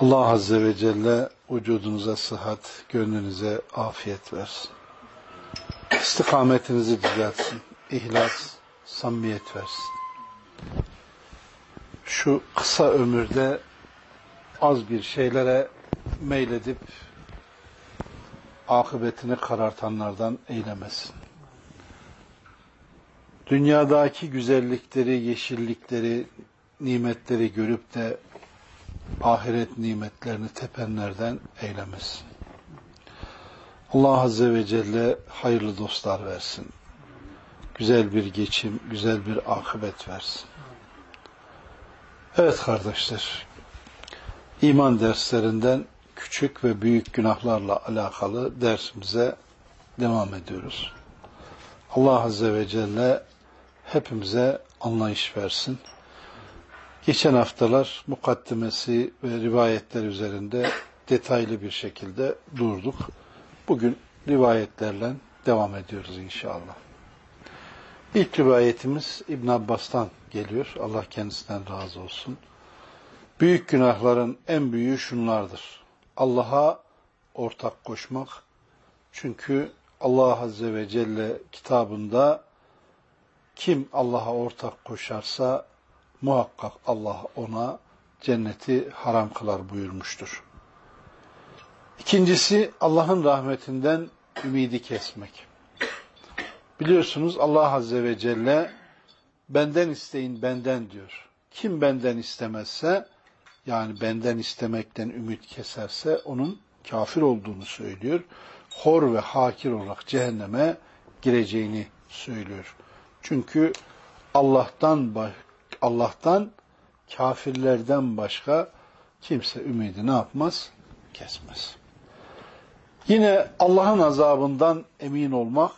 Allah Azze ve Celle vücudunuza sıhhat, gönlünüze afiyet versin. İstikametinizi düzeltsin. İhlas, samimiyet versin. Şu kısa ömürde az bir şeylere meyledip akıbetini karartanlardan eylemesin. Dünyadaki güzellikleri, yeşillikleri, nimetleri görüp de ahiret nimetlerini tepenlerden eylemesin. Allah Azze ve Celle hayırlı dostlar versin. Güzel bir geçim, güzel bir akıbet versin. Evet kardeşler, iman derslerinden küçük ve büyük günahlarla alakalı dersimize devam ediyoruz. Allah Azze ve Celle hepimize anlayış versin. Geçen haftalar mukaddimesi ve rivayetler üzerinde detaylı bir şekilde durduk. Bugün rivayetlerle devam ediyoruz inşallah. İlk rivayetimiz İbn Abbas'tan geliyor. Allah kendisinden razı olsun. Büyük günahların en büyüğü şunlardır. Allah'a ortak koşmak. Çünkü Allah Azze ve Celle kitabında kim Allah'a ortak koşarsa muhakkak Allah ona cenneti haram kılar buyurmuştur. İkincisi Allah'ın rahmetinden ümidi kesmek. Biliyorsunuz Allah Azze ve Celle benden isteyin benden diyor. Kim benden istemezse yani benden istemekten ümit keserse onun kafir olduğunu söylüyor. Hor ve hakir olarak cehenneme gireceğini söylüyor. Çünkü Allah'tan Allah'tan kafirlerden başka kimse ümidi ne yapmaz? Kesmez. Yine Allah'ın azabından emin olmak.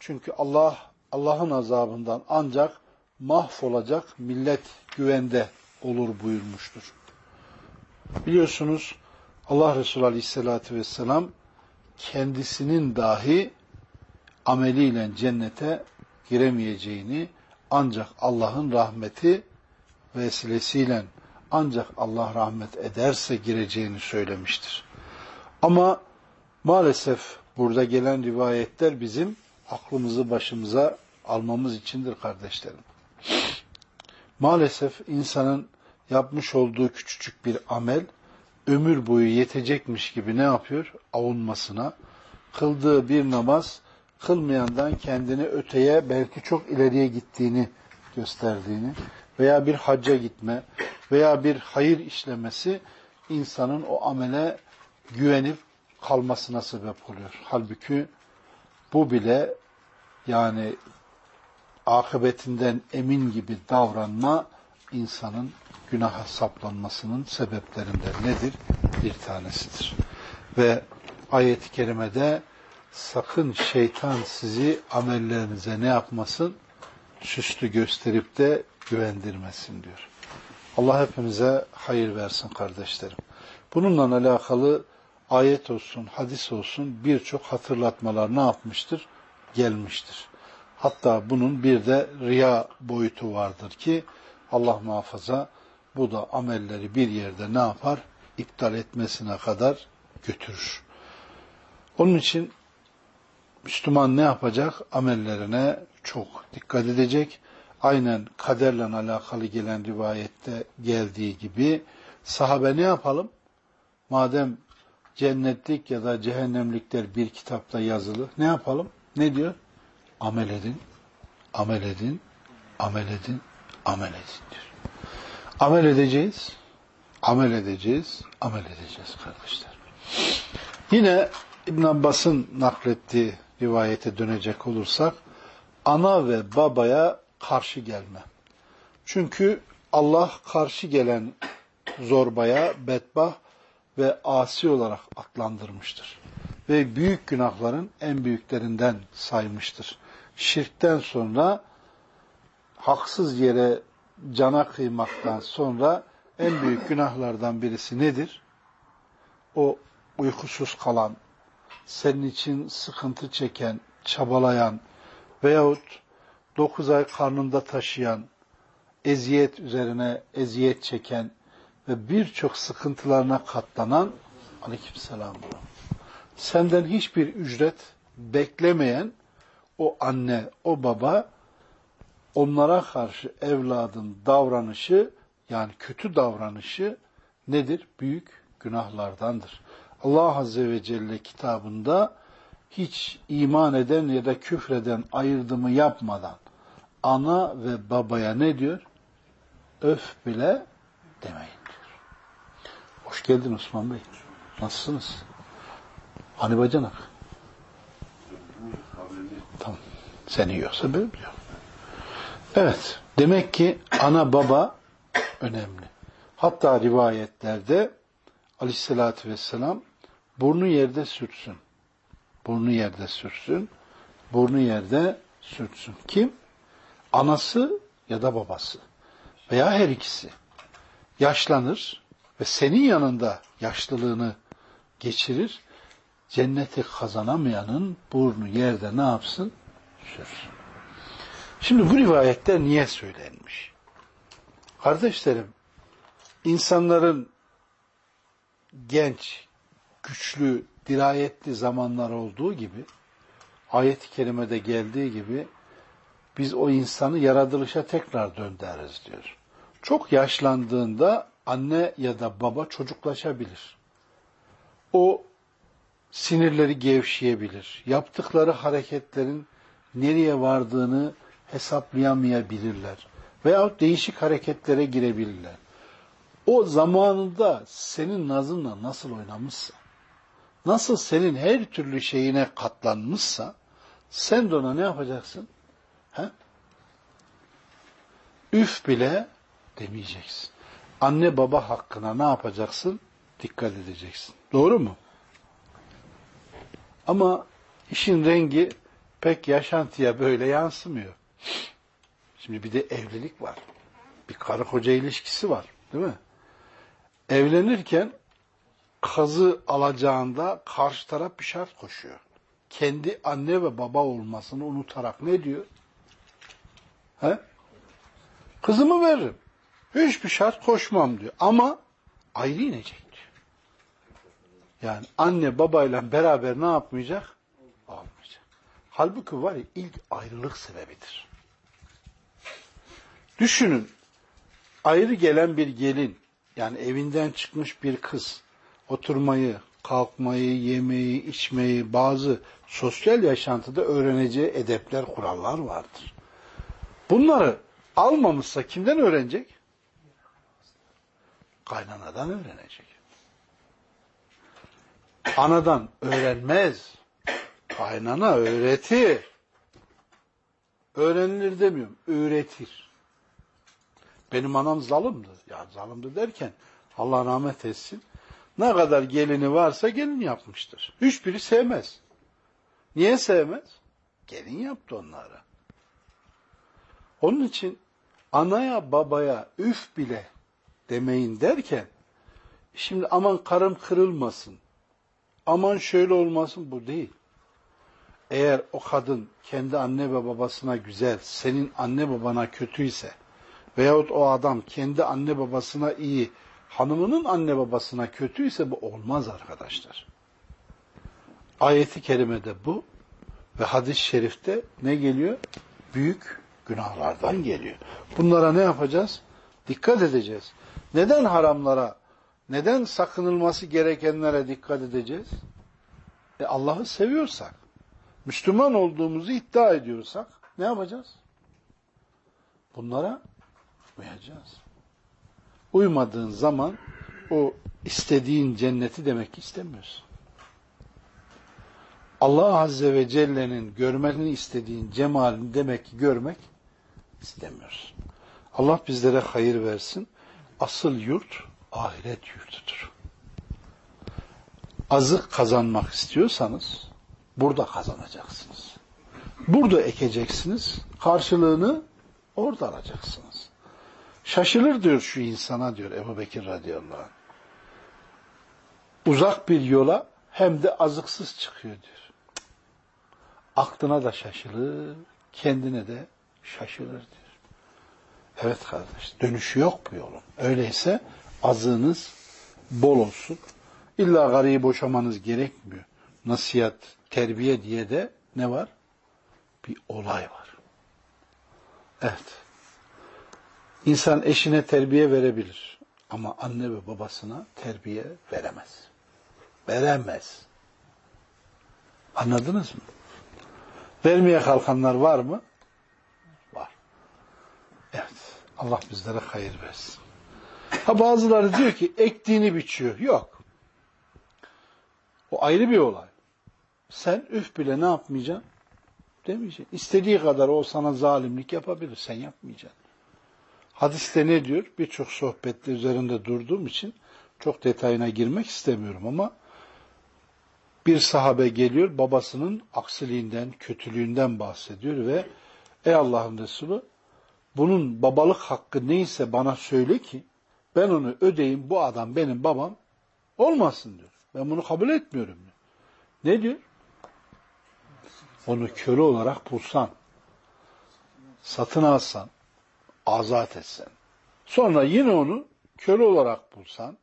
Çünkü Allah Allah'ın azabından ancak mahvolacak millet güvende olur buyurmuştur. Biliyorsunuz Allah Resulü Aleyhisselatü Vesselam kendisinin dahi ameliyle cennete giremeyeceğini ancak Allah'ın rahmeti vesilesiyle ancak Allah rahmet ederse gireceğini söylemiştir. Ama maalesef burada gelen rivayetler bizim aklımızı başımıza almamız içindir kardeşlerim. Maalesef insanın yapmış olduğu küçücük bir amel ömür boyu yetecekmiş gibi ne yapıyor? Avunmasına. Kıldığı bir namaz kılmayandan kendini öteye belki çok ileriye gittiğini gösterdiğini veya bir hacca gitme veya bir hayır işlemesi insanın o amele güvenip kalmasına sebep oluyor. Halbuki bu bile yani akıbetinden emin gibi davranma insanın günaha saplanmasının sebeplerinden nedir? Bir tanesidir. Ve ayet-i kerimede sakın şeytan sizi amellerinize ne yapmasın? Süslü gösterip de güvendirmesin diyor. Allah hepimize hayır versin kardeşlerim. Bununla alakalı ayet olsun, hadis olsun birçok hatırlatmalar ne yapmıştır? Gelmiştir. Hatta bunun bir de riya boyutu vardır ki Allah muhafaza bu da amelleri bir yerde ne yapar? İptal etmesine kadar götürür. Onun için Müslüman ne yapacak? Amellerine çok dikkat edecek. Aynen kaderle alakalı gelen rivayette geldiği gibi sahabe ne yapalım? Madem cennetlik ya da cehennemlikler bir kitapta yazılı. Ne yapalım? Ne diyor? Amel edin, amel edin, amel edin, amel edin diyor. Amel edeceğiz, amel edeceğiz, amel edeceğiz kardeşler. Yine İbn Abbas'ın naklettiği rivayete dönecek olursak, ana ve babaya karşı gelme. Çünkü Allah karşı gelen zorbaya, bedbah ve asi olarak adlandırmıştır. Ve büyük günahların en büyüklerinden saymıştır. Şirkten sonra haksız yere cana kıymaktan sonra en büyük günahlardan birisi nedir? O uykusuz kalan, senin için sıkıntı çeken, çabalayan veyahut dokuz ay karnında taşıyan, eziyet üzerine eziyet çeken ve birçok sıkıntılarına katlanan aleykümselam senden hiçbir ücret beklemeyen o anne, o baba onlara karşı evladın davranışı yani kötü davranışı nedir? Büyük günahlardandır. Allah Azze ve Celle kitabında hiç iman eden ya da küfreden ayırdımı yapmadan ana ve babaya ne diyor? Öf bile demeyin diyor. Hoş geldin Osman Bey. Nasılsınız? Hani bacanak? Tamam. Sen yiyorsa ben biliyorum. Evet. Demek ki ana baba önemli. Hatta rivayetlerde aleyhissalatü vesselam burnu yerde sürtsün. Burnu yerde sürtsün. Burnu yerde sürtsün. Kim? Anası ya da babası. Veya her ikisi. Yaşlanır ve senin yanında yaşlılığını geçirir. Cenneti kazanamayanın burnu yerde ne yapsın? Sürsün. Şimdi bu rivayetler niye söylenmiş? Kardeşlerim, insanların genç, güçlü, dirayetli zamanlar olduğu gibi, ayet-i kerimede geldiği gibi, biz o insanı yaratılışa tekrar döndürürüz diyor. Çok yaşlandığında anne ya da baba çocuklaşabilir. O sinirleri gevşeyebilir. Yaptıkları hareketlerin nereye vardığını hesaplayamayabilirler. Veya değişik hareketlere girebilirler. O zamanında senin nazınla nasıl oynamışsa, nasıl senin her türlü şeyine katlanmışsa, sen de ona ne yapacaksın? He? Üf bile demeyeceksin. Anne baba hakkına ne yapacaksın? Dikkat edeceksin. Doğru mu? Ama işin rengi pek yaşantıya böyle yansımıyor. Şimdi bir de evlilik var. Bir karı koca ilişkisi var. Değil mi? Evlenirken kazı alacağında karşı taraf bir şart koşuyor. Kendi anne ve baba olmasını unutarak ne diyor? He? Kızımı veririm. Hiçbir şart koşmam diyor. Ama ayrı inecek diyor. Yani anne babayla beraber ne yapmayacak? Olmayacak. Halbuki var ya ilk ayrılık sebebidir. Düşünün ayrı gelen bir gelin yani evinden çıkmış bir kız oturmayı, kalkmayı, yemeği, içmeyi, bazı sosyal yaşantıda öğreneceği edepler, kurallar vardır. Bunları almamışsa kimden öğrenecek? Kaynanadan öğrenecek. Anadan öğrenmez. Kaynana öğretir. Öğrenilir demiyorum, öğretir. Benim anam zalimdi. Ya zalimdi derken Allah rahmet etsin. Ne kadar gelini varsa gelin yapmıştır. Hiçbiri sevmez. Niye sevmez? Gelin yaptı onları. Onun için anaya babaya üf bile demeyin derken şimdi aman karım kırılmasın. Aman şöyle olmasın bu değil. Eğer o kadın kendi anne ve babasına güzel, senin anne babana kötüyse veyahut o adam kendi anne babasına iyi, hanımının anne babasına kötüyse bu olmaz arkadaşlar. Ayeti kerimede bu ve hadis-i şerifte ne geliyor? Büyük günahlardan geliyor. Bunlara ne yapacağız? Dikkat edeceğiz. Neden haramlara Neden sakınılması gerekenlere dikkat edeceğiz? E Allah'ı seviyorsak, Müslüman olduğumuzu iddia ediyorsak ne yapacağız? Bunlara uyacağız. Uymadığın zaman o istediğin cenneti demek istemiyorsun. Allah Azze ve Celle'nin görmeni istediğin cemalini demek ki görmek istemiyorsun. Allah bizlere hayır versin. Asıl yurt ahiret yurtudur. Azık kazanmak istiyorsanız burada kazanacaksınız. Burada ekeceksiniz. Karşılığını orada alacaksınız. Şaşılır diyor şu insana diyor Ebu Bekir radıyallahu anh. Uzak bir yola hem de azıksız çıkıyor diyor. Aklına da şaşılır, kendine de şaşılır diyor. Evet kardeş, dönüşü yok bu yolun. Öyleyse azığınız bol olsun. İlla garıyı boşamanız gerekmiyor. Nasihat, terbiye diye de ne var? Bir olay var. Evet. İnsan eşine terbiye verebilir. Ama anne ve babasına terbiye veremez. Veremez. Anladınız mı? Vermeye kalkanlar var mı? Var. Evet. Allah bizlere hayır versin. Ha bazıları diyor ki ektiğini biçiyor. Yok. O ayrı bir olay. Sen üf bile ne yapmayacaksın? Demeyeceksin. İstediği kadar o sana zalimlik yapabilir. Sen yapmayacaksın. Hadiste ne diyor? Birçok sohbette üzerinde durduğum için çok detayına girmek istemiyorum ama bir sahabe geliyor babasının aksiliğinden, kötülüğünden bahsediyor ve ey Allah'ın Resulü bunun babalık hakkı neyse bana söyle ki ben onu ödeyim bu adam benim babam olmasın diyor. Ben bunu kabul etmiyorum diyor. Ne diyor? Onu köle olarak bulsan, satın alsan, azat etsen, sonra yine onu köle olarak bulsan,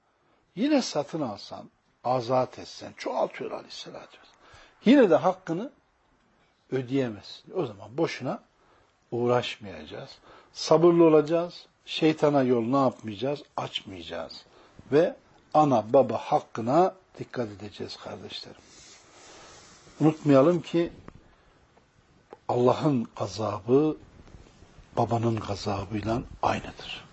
yine satın alsan, azat etsen, çoğaltıyor aleyhissalatü vesselam. Yine de hakkını ödeyemezsin. O zaman boşuna uğraşmayacağız. Sabırlı olacağız. Şeytana yol ne yapmayacağız? Açmayacağız. Ve ana baba hakkına dikkat edeceğiz kardeşlerim. Unutmayalım ki Allah'ın gazabı babanın gazabıyla aynıdır.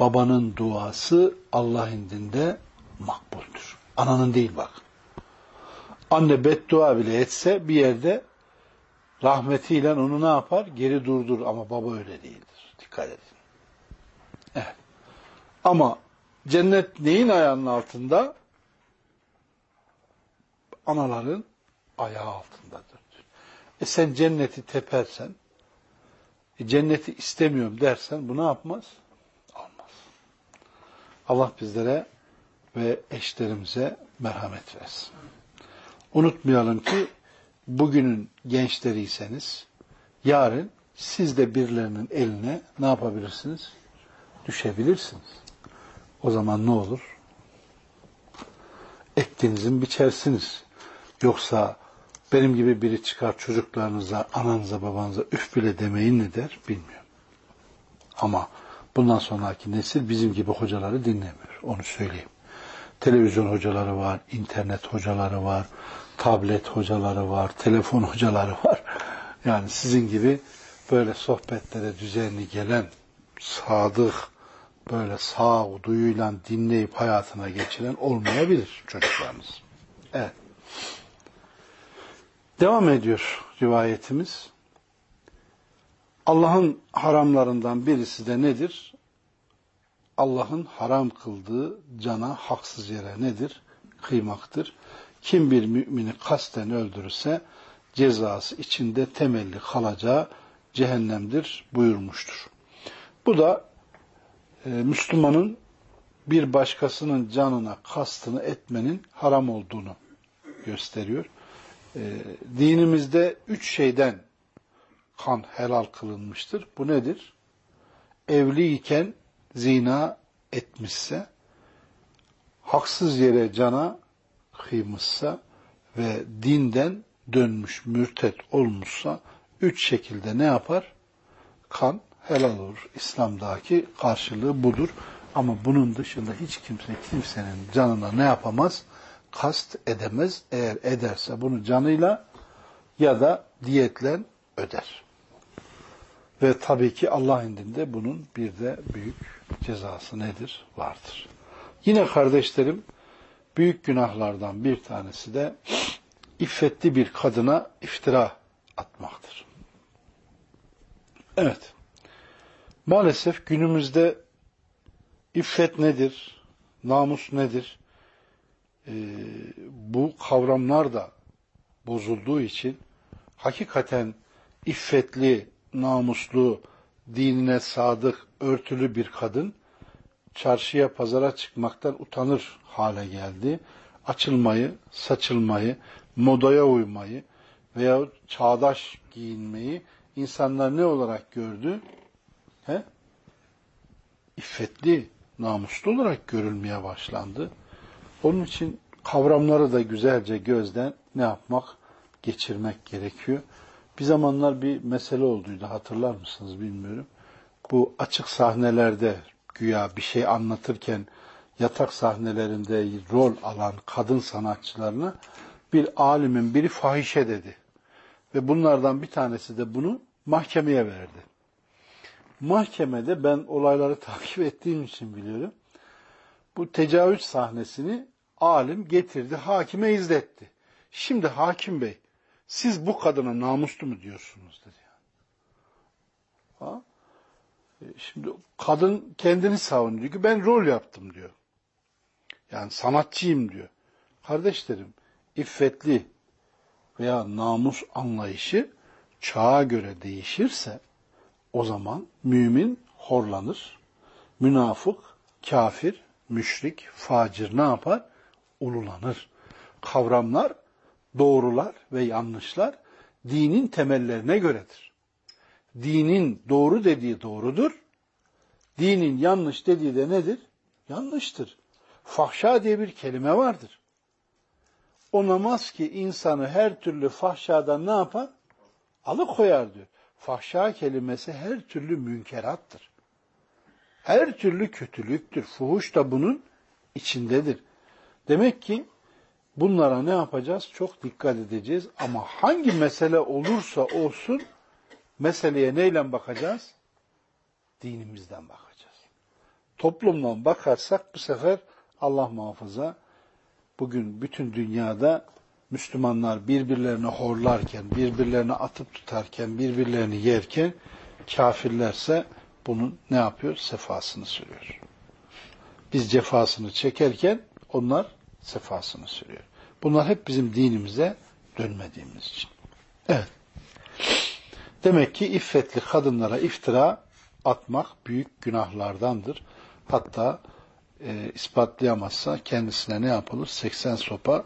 Babanın duası Allah indinde makbuldür. Ananın değil bak. Anne beddua bile etse bir yerde rahmetiyle onu ne yapar? Geri durdur ama baba öyle değildir. Dikkat edin. Evet. Ama cennet neyin ayağının altında? Anaların ayağı altındadır. E sen cenneti tepersen, cenneti istemiyorum dersen bu ne yapmaz? Olmaz. Allah bizlere ve eşlerimize merhamet versin. Unutmayalım ki bugünün gençleriyseniz yarın siz de birilerinin eline ne yapabilirsiniz? Düşebilirsiniz. O zaman ne olur? Ektiğinizin biçersiniz. Yoksa benim gibi biri çıkar çocuklarınıza, ananıza, babanıza üf bile demeyin ne der bilmiyorum. Ama bundan sonraki nesil bizim gibi hocaları dinlemiyor. Onu söyleyeyim. Televizyon hocaları var, internet hocaları var, tablet hocaları var, telefon hocaları var. Yani sizin gibi böyle sohbetlere düzenli gelen, sadık, böyle sağ duyuyla dinleyip hayatına geçiren olmayabilir çocuklarınız. Evet. Devam ediyor rivayetimiz. Allah'ın haramlarından birisi de nedir? Allah'ın haram kıldığı cana haksız yere nedir? Kıymaktır. Kim bir mümini kasten öldürürse cezası içinde temelli kalacağı cehennemdir buyurmuştur. Bu da e, Müslümanın bir başkasının canına kastını etmenin haram olduğunu gösteriyor. E, dinimizde üç şeyden kan helal kılınmıştır. Bu nedir? Evliyken zina etmişse, haksız yere cana kıymışsa ve dinden dönmüş, mürtet olmuşsa üç şekilde ne yapar? Kan helal olur. İslam'daki karşılığı budur. Ama bunun dışında hiç kimse kimsenin canına ne yapamaz? Kast edemez. Eğer ederse bunu canıyla ya da diyetle öder. Ve tabii ki Allah indinde bunun bir de büyük cezası nedir? Vardır. Yine kardeşlerim büyük günahlardan bir tanesi de iffetli bir kadına iftira atmaktır. Evet. Maalesef günümüzde iffet nedir? Namus nedir? Ee, bu kavramlar da bozulduğu için hakikaten iffetli, namuslu, dinine sadık, örtülü bir kadın çarşıya, pazara çıkmaktan utanır hale geldi. Açılmayı, saçılmayı, modaya uymayı veya çağdaş giyinmeyi insanlar ne olarak gördü? He? İffetli, namuslu olarak görülmeye başlandı. Onun için kavramları da güzelce gözden ne yapmak? Geçirmek gerekiyor. Bir zamanlar bir mesele olduydu hatırlar mısınız bilmiyorum. Bu açık sahnelerde güya bir şey anlatırken yatak sahnelerinde rol alan kadın sanatçılarına bir alimin biri fahişe dedi. Ve bunlardan bir tanesi de bunu mahkemeye verdi. Mahkemede ben olayları takip ettiğim için biliyorum. Bu tecavüz sahnesini alim getirdi, hakime izletti. Şimdi hakim bey, siz bu kadına namuslu mu diyorsunuz dedi. Ha? E, şimdi kadın kendini savunuyor ki ben rol yaptım diyor. Yani sanatçıyım diyor. Kardeşlerim, iffetli veya namus anlayışı çağa göre değişirse o zaman mümin horlanır, münafık, kafir, müşrik, facir ne yapar? Ululanır. Kavramlar, doğrular ve yanlışlar dinin temellerine göredir. Dinin doğru dediği doğrudur, dinin yanlış dediği de nedir? Yanlıştır. Fahşa diye bir kelime vardır. O namaz ki insanı her türlü fahşadan ne yapar? Alıkoyar diyor. Fahşa kelimesi her türlü münkerattır. Her türlü kötülüktür. Fuhuş da bunun içindedir. Demek ki bunlara ne yapacağız? Çok dikkat edeceğiz. Ama hangi mesele olursa olsun meseleye neyle bakacağız? Dinimizden bakacağız. Toplumdan bakarsak bu sefer Allah muhafaza bugün bütün dünyada Müslümanlar birbirlerini horlarken, birbirlerini atıp tutarken, birbirlerini yerken kafirlerse bunun ne yapıyor? Sefasını sürüyor. Biz cefasını çekerken onlar sefasını sürüyor. Bunlar hep bizim dinimize dönmediğimiz için. Evet. Demek ki iffetli kadınlara iftira atmak büyük günahlardandır. Hatta e, ispatlayamazsa kendisine ne yapılır? 80 sopa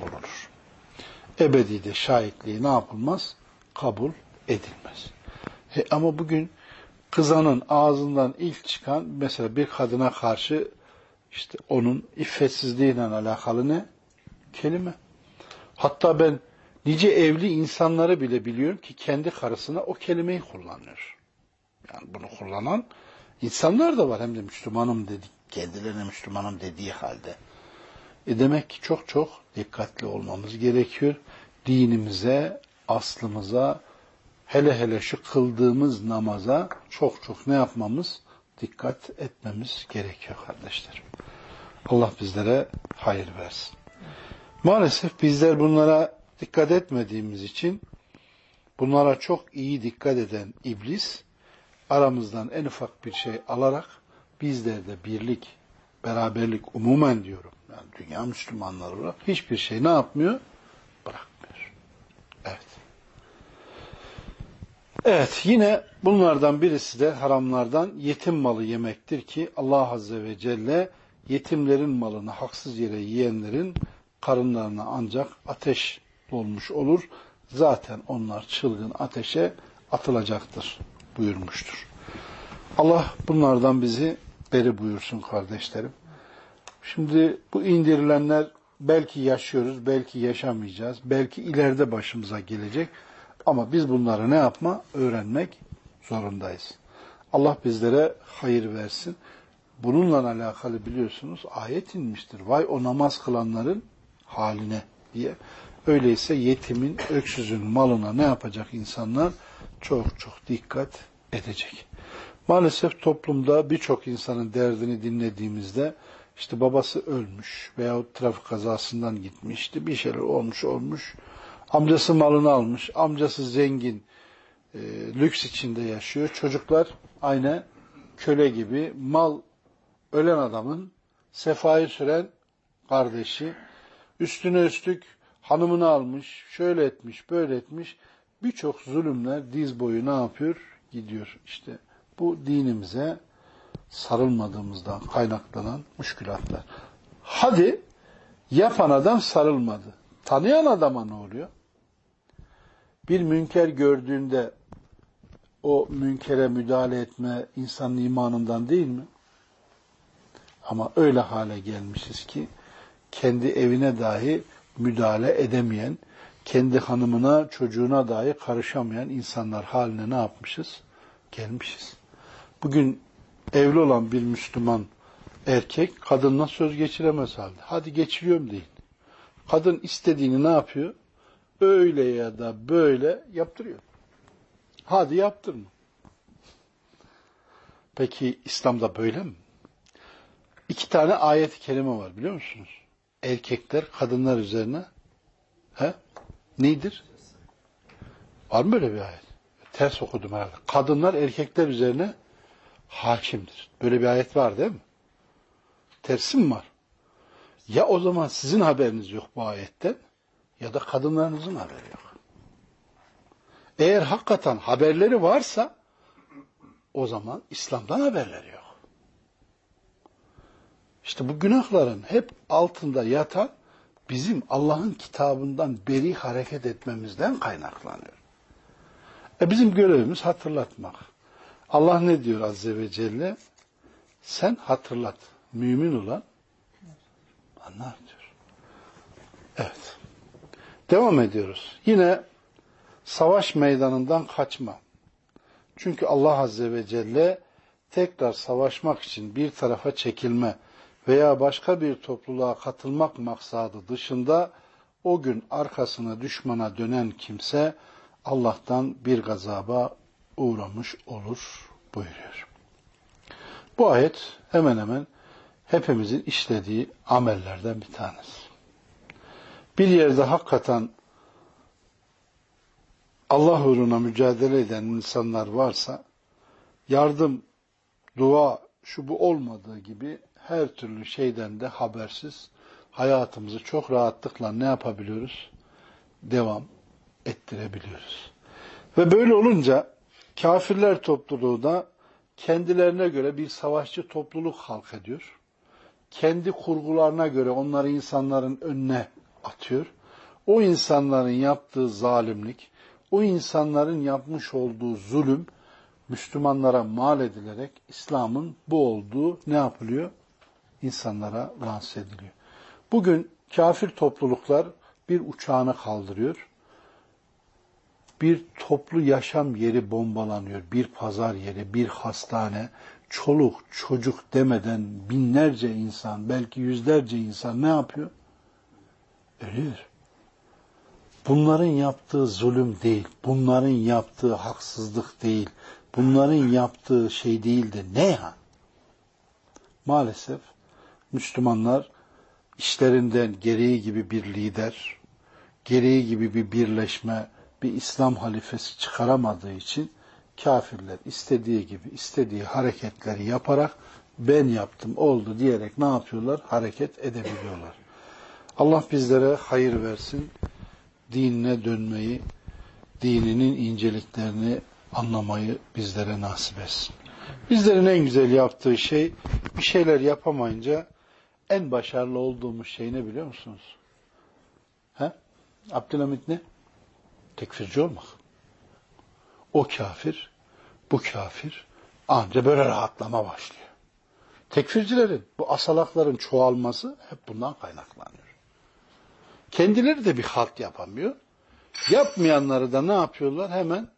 vurulur. Ebedi de şahitliği ne yapılmaz? Kabul edilmez. E, ama bugün kızanın ağzından ilk çıkan mesela bir kadına karşı işte onun iffetsizliğiyle alakalı ne? Kelime. Hatta ben nice evli insanları bile biliyorum ki kendi karısına o kelimeyi kullanıyor. Yani bunu kullanan insanlar da var hem de Müslümanım dedik kendilerine Müslümanım dediği halde. E demek ki çok çok dikkatli olmamız gerekiyor. Dinimize, aslımıza, hele hele şu kıldığımız namaza çok çok ne yapmamız? Dikkat etmemiz gerekiyor kardeşlerim. Allah bizlere hayır versin. Maalesef bizler bunlara dikkat etmediğimiz için bunlara çok iyi dikkat eden iblis aramızdan en ufak bir şey alarak bizlerde birlik, beraberlik umumen diyorum. Yani dünya Müslümanları olarak hiçbir şey ne yapmıyor? Bırakmıyor. Evet. Evet yine bunlardan birisi de haramlardan yetim malı yemektir ki Allah Azze ve Celle yetimlerin malını haksız yere yiyenlerin karınlarına ancak ateş dolmuş olur. Zaten onlar çılgın ateşe atılacaktır buyurmuştur. Allah bunlardan bizi beri buyursun kardeşlerim. Şimdi bu indirilenler belki yaşıyoruz, belki yaşamayacağız, belki ileride başımıza gelecek. Ama biz bunları ne yapma? Öğrenmek zorundayız. Allah bizlere hayır versin. bununla alakalı biliyorsunuz ayet inmiştir. Vay o namaz kılanların haline diye. Öyleyse yetimin, öksüzün malına ne yapacak insanlar? Çok çok dikkat edecek. Maalesef toplumda birçok insanın derdini dinlediğimizde işte babası ölmüş veyahut trafik kazasından gitmişti. Bir şeyler olmuş olmuş. Amcası malını almış. Amcası zengin. E, lüks içinde yaşıyor. Çocuklar aynı köle gibi mal ölen adamın sefayı süren kardeşi. Üstüne üstlük hanımını almış. Şöyle etmiş böyle etmiş. Birçok zulümler diz boyu ne yapıyor? Gidiyor işte. Bu dinimize sarılmadığımızdan kaynaklanan müşkülatlar. Hadi yapan adam sarılmadı. Tanıyan adama ne oluyor? Bir münker gördüğünde o münkere müdahale etme insanın imanından değil mi? Ama öyle hale gelmişiz ki kendi evine dahi müdahale edemeyen, kendi hanımına, çocuğuna dahi karışamayan insanlar haline ne yapmışız? Gelmişiz. Bugün evli olan bir Müslüman erkek kadınla söz geçiremez halde. Hadi geçiriyorum deyin. Kadın istediğini ne yapıyor? Öyle ya da böyle yaptırıyor. Hadi yaptırma. Peki İslam'da böyle mi? İki tane ayet-i kerime var biliyor musunuz? Erkekler kadınlar üzerine he? Nedir? Var mı böyle bir ayet? Ters okudum herhalde. Kadınlar erkekler üzerine hakimdir. Böyle bir ayet var değil mi? Tersi mi var? Ya o zaman sizin haberiniz yok bu ayetten ya da kadınlarınızın haberi yok. Eğer hakikaten haberleri varsa o zaman İslam'dan haberleri yok. İşte bu günahların hep altında yatan bizim Allah'ın kitabından beri hareket etmemizden kaynaklanıyor. E bizim görevimiz hatırlatmak. Allah ne diyor Azze ve Celle? Sen hatırlat. Mümin olan anlar diyor. Evet. Devam ediyoruz. Yine savaş meydanından kaçma. Çünkü Allah Azze ve Celle tekrar savaşmak için bir tarafa çekilme veya başka bir topluluğa katılmak maksadı dışında o gün arkasına düşmana dönen kimse Allah'tan bir gazaba uğramış olur buyuruyor. Bu ayet hemen hemen hepimizin işlediği amellerden bir tanesi. Bir yerde hakikaten Allah uğruna mücadele eden insanlar varsa yardım, dua, şu bu olmadığı gibi her türlü şeyden de habersiz hayatımızı çok rahatlıkla ne yapabiliyoruz? Devam ettirebiliyoruz. Ve böyle olunca kafirler topluluğu da kendilerine göre bir savaşçı topluluk halk ediyor. Kendi kurgularına göre onları insanların önüne atıyor. O insanların yaptığı zalimlik, o insanların yapmış olduğu zulüm Müslümanlara mal edilerek İslam'ın bu olduğu ne yapılıyor? İnsanlara lanse ediliyor. Bugün kafir topluluklar bir uçağını kaldırıyor. Bir toplu yaşam yeri bombalanıyor. Bir pazar yeri, bir hastane, çoluk, çocuk demeden binlerce insan, belki yüzlerce insan ne yapıyor? Ölüyor. Bunların yaptığı zulüm değil, bunların yaptığı haksızlık değil, bunların yaptığı şey değil de ne ya? Maalesef Müslümanlar işlerinden gereği gibi bir lider, gereği gibi bir birleşme, bir İslam halifesi çıkaramadığı için kafirler istediği gibi istediği hareketleri yaparak ben yaptım oldu diyerek ne yapıyorlar? Hareket edebiliyorlar. Allah bizlere hayır versin dinine dönmeyi, dininin inceliklerini anlamayı bizlere nasip etsin. Bizlerin en güzel yaptığı şey bir şeyler yapamayınca en başarılı olduğumuz şey ne biliyor musunuz? He? Abdülhamit ne? Tekfirci olmak. O kafir, bu kafir anca böyle rahatlama başlıyor. Tekfircilerin, bu asalakların çoğalması hep bundan kaynaklanıyor. Kendileri de bir halt yapamıyor. Yapmayanları da ne yapıyorlar? Hemen